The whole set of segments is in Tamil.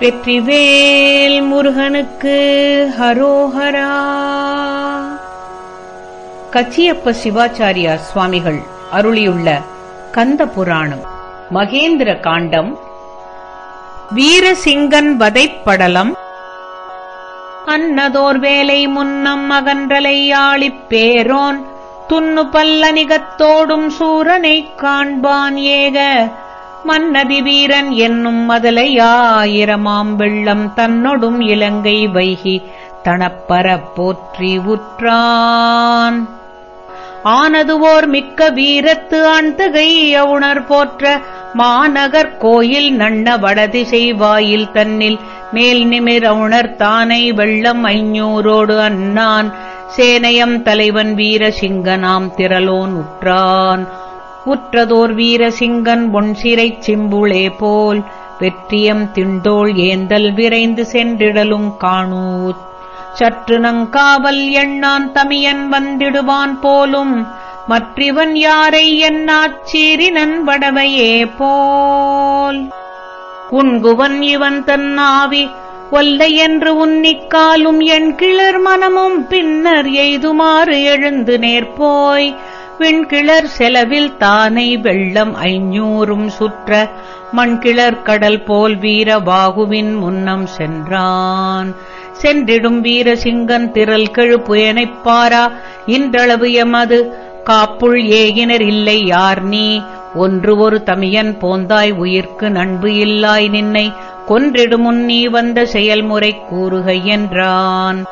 வெற்றிவேல் முருகனுக்கு ஹரோஹரா. கச்சியப்ப சிவாச்சாரியார் சுவாமிகள் அருளியுள்ள கந்த புராணம் மகேந்திர காண்டம். வீரசிங்கன் வதைப்படலம். அன்னதோர் வேலை முன்னம் அகன்றலை ஆளிப் பேரோன். துண்ணு பல்லனிகத்தோடும் சூரனைக் காண்பான் ஏக. மன்னதி வீரன் என்னும் மதலையாயிரமாம் வெள்ளம் தன்னொடும் இலங்கை வைகி தனப்பரப் போற்றி உற்றான். ஆனதுவோர் மிக்க வீரத்து ஆண்தகை அவுணர் போற்ற மாநகர் கோயில் நண்ண வடதிசை வாயில் தன்னில் மேல் நிமிர் அவுணர் தானை வெள்ளம் ஐஞூரோடு அன்னான். சேனையம் தலைவன் வீரசிங்கனாம் திரளோன் உற்றான். உற்றதோர் வீரசிங்கன் பொன்சிறைச் சிம்புளே போல் வெற்றியம் திண்டோள் ஏந்தல் விரைந்து சென்றிடலும் காணூத். சற்று நங்காவல் எண்ணான் தமியன் வந்திடுவான் போலும் மற்றிவன் யாரை என்னாச்சீரினன் வடவையே போல். உண்குவன் இவன் தன் ஆவி ஒல்லை என்று உன்னிக்காலும் என் கிளர் மனமும் பின்னர் எய்துமாறு எழுந்து நேர்போய் விண்கிளர் செலவில் தானை வெள்ளம் ஐநூறும் சுற்ற மண்கிளர் கடல் போல் வீர பாகுவின் முன்னம் சென்றான். சென்றிடும் வீரசிங்கன் திரள் கெழுப்புயனைப் பாரா. இன்றளவு எமது காப்புள் ஏகினர் இல்லை யார் நீ? ஒன்று ஒரு தமியன் போந்தாய் உயிர்க்கு நண்பு இல்லாய். நின்னை கொன்றிடுமுன் நீ வந்த செயல்முறை கூறுக என்றான்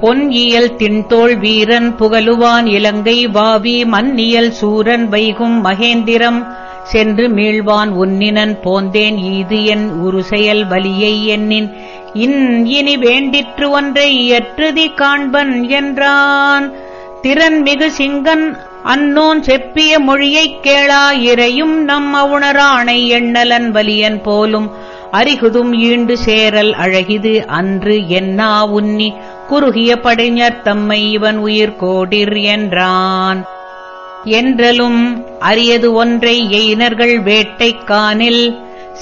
பொன் இயல் தின்தோள் வீரன் புகழுவான் இலங்கை வாவி மன்னியல் சூரன் வைகும் மகேந்திரம். சென்று மீள்வான் உன்னினன் போந்தேன் ஈது என் உரு செயல் வலியை எண்ணின். இன் இனி வேண்டிற்று ஒன்றை இயற்றுதி காண்பன் என்றான். திறன் மிகு சிங்கன் அன்னோன் செப்பிய மொழியைக் கேளா இறையும் நம் அவுணரானை எண்ணலன் வலியன் போலும். அரிகுதும் ஈண்டு சேரல் அழகிது அன்று என்னா உன்னி குறுகிய படைஞர் தம்மை இவன் உயிர் கோடிர் என்றான். என்றலும் அரியது ஒன்றை எயினர்கள் வேட்டைக்கானில்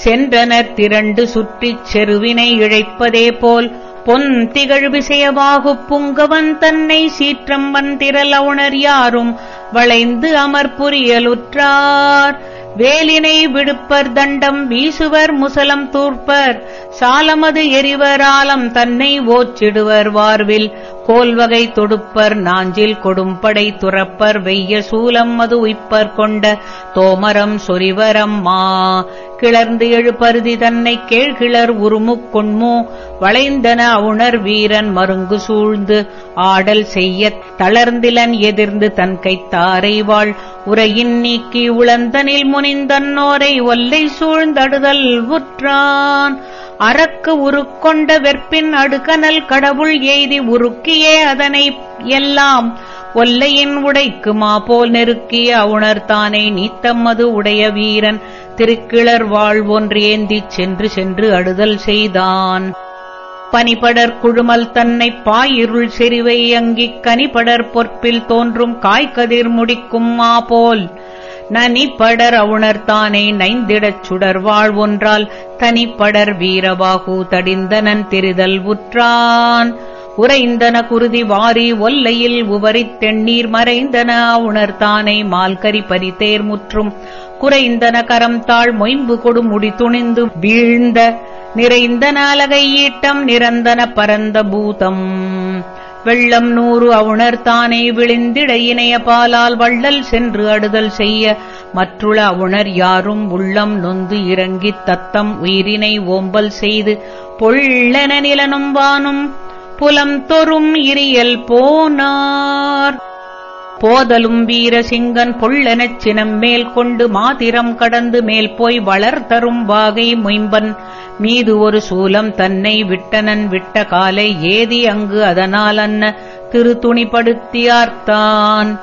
சென்றனர் திரண்டு சுற்றிச் செருவினை இழைப்பதே போல் பொன் திகழ் விசயவாகுப் புங்கவன் தன்னை சீற்றம் வந்திரல் யாரும் வளைந்து அமர்புரியலுற்றார். வேலினை விடுப்பர் தண்டம் வீசுவர் முசலம் தூர்ப்பர். சாலமது எரிவர் ஆலம் தன்னை ஓச்சிடுவர் வார்வில். கோல்வகை தொடுப்பர் நாஞ்சில் கொடும்படை துறப்பர் வெய்ய சூலம் மது உய்ப்பர் கொண்ட தோமரம் சொரிவரம்மா கிளர்ந்து எழுபருதி தன்னை கேழ்கிளர் உருமுக் கொண்மோ. வளைந்தன அவுணர் வீரன் மருங்கு சூழ்ந்து ஆடல் செய்யத் தளர்ந்திலன் எதிர்ந்து தன் கைத்தாரை வாழ். உரையின் நீக்கி உளந்தனில் முனிந்தன்னோரை ஒல்லை சூழ்ந்தடுதல் உற்றான். அறக்கு உருக்கொண்ட வெற்பின் அடுகனல் கடவுள் எய்தி உருக்கியே அதனை எல்லாம். ஒல்லையின் உடைக்குமா போல் நெருக்கிய அவுணர்தானே நீத்தம்மது உடைய வீரன். திருக்கிளர் வாழ்வொன்றேந்திச் சென்று சென்று அடுதல் செய்தான். பனிபடர் குழுமல் தன்னை பாயிருள் செறிவை அங்கிக் கனிபடர் பொற்பில் தோன்றும் காய்கதிர் முடிக்கும் போல். நனிப்படர் அவுணர்தானே நைந்திடச் சுடர் வாழ்வொன்றால் தனிப்படர் வீரபாகு தடிந்தனன் திரிதல் உற்றான். உறைந்தன குருதி வாரி ஒல்லையில் உவரித் தெண்ணீர் மறைந்தன. உணர்த்தானை மால்கரி பரித்தேர் முற்றும். குறைந்தன கரம் தாழ் மொயம்பு கொடு முடி துணிந்து வீழ்ந்த. நிறைந்தன அலகை ஈட்டம் நிரந்தன பரந்த பூதம். வெள்ளம் நூறு அவுணர் தானே விழிந்திட இணைய பாலால் வள்ளல் சென்று அடுதல் செய்ய. மற்றுள அவுணர் யாரும் உள்ளம் நொந்து இறங்கித் தத்தம் உயிரினை ஓம்பல் செய்து. பொள்ளென நிலனும் வானும் புலம் தொறும் இரியல் போனார். போதலும் வீரசிங்கன் பொள்ளெனச் சினம் மேல் கொண்டு மாதிரம் கடந்து மேல் போய் வளர்த்தரும் வாகை மொயம்பன். மீது ஒரு சூலம் தன்னை விட்டனன் விட்ட காலை ஏதி அங்கு அதனால் அன்ன திருத்துணிப்படுத்தியார்த்தான்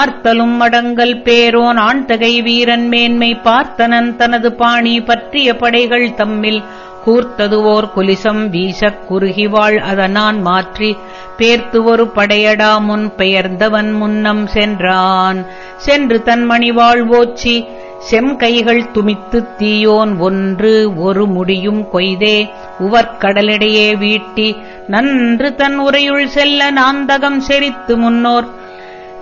ஆர்த்தலும் மடங்கல் பேரோன் ஆண்தகை வீரன் மேன்மை பார்த்தனன் தனது பாணி பற்றிய படைகள் தம்மில் கூர்த்தது ஓர் குலிசம் வீசக் குறுகிவாள் அதனான் மாற்றி பேர்த்து ஒரு படையடா முன் பெயர்ந்தவன் முன்னம் சென்றான். சென்று தன் மணிவாள் ஓச்சி செம்கைகள் துமித்துத் தீயோன் ஒன்று ஒரு முடியும் கொய்தே உவர்க்கடலிடையே வீட்டி நன்று தன் உரையுள் செல்ல நாந்தகம் செறித்து முன்னோர்.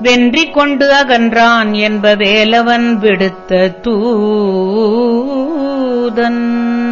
வென்றி கொண்டு அகன்றான் என்ப வேலவன் விடுத்த தூதன்.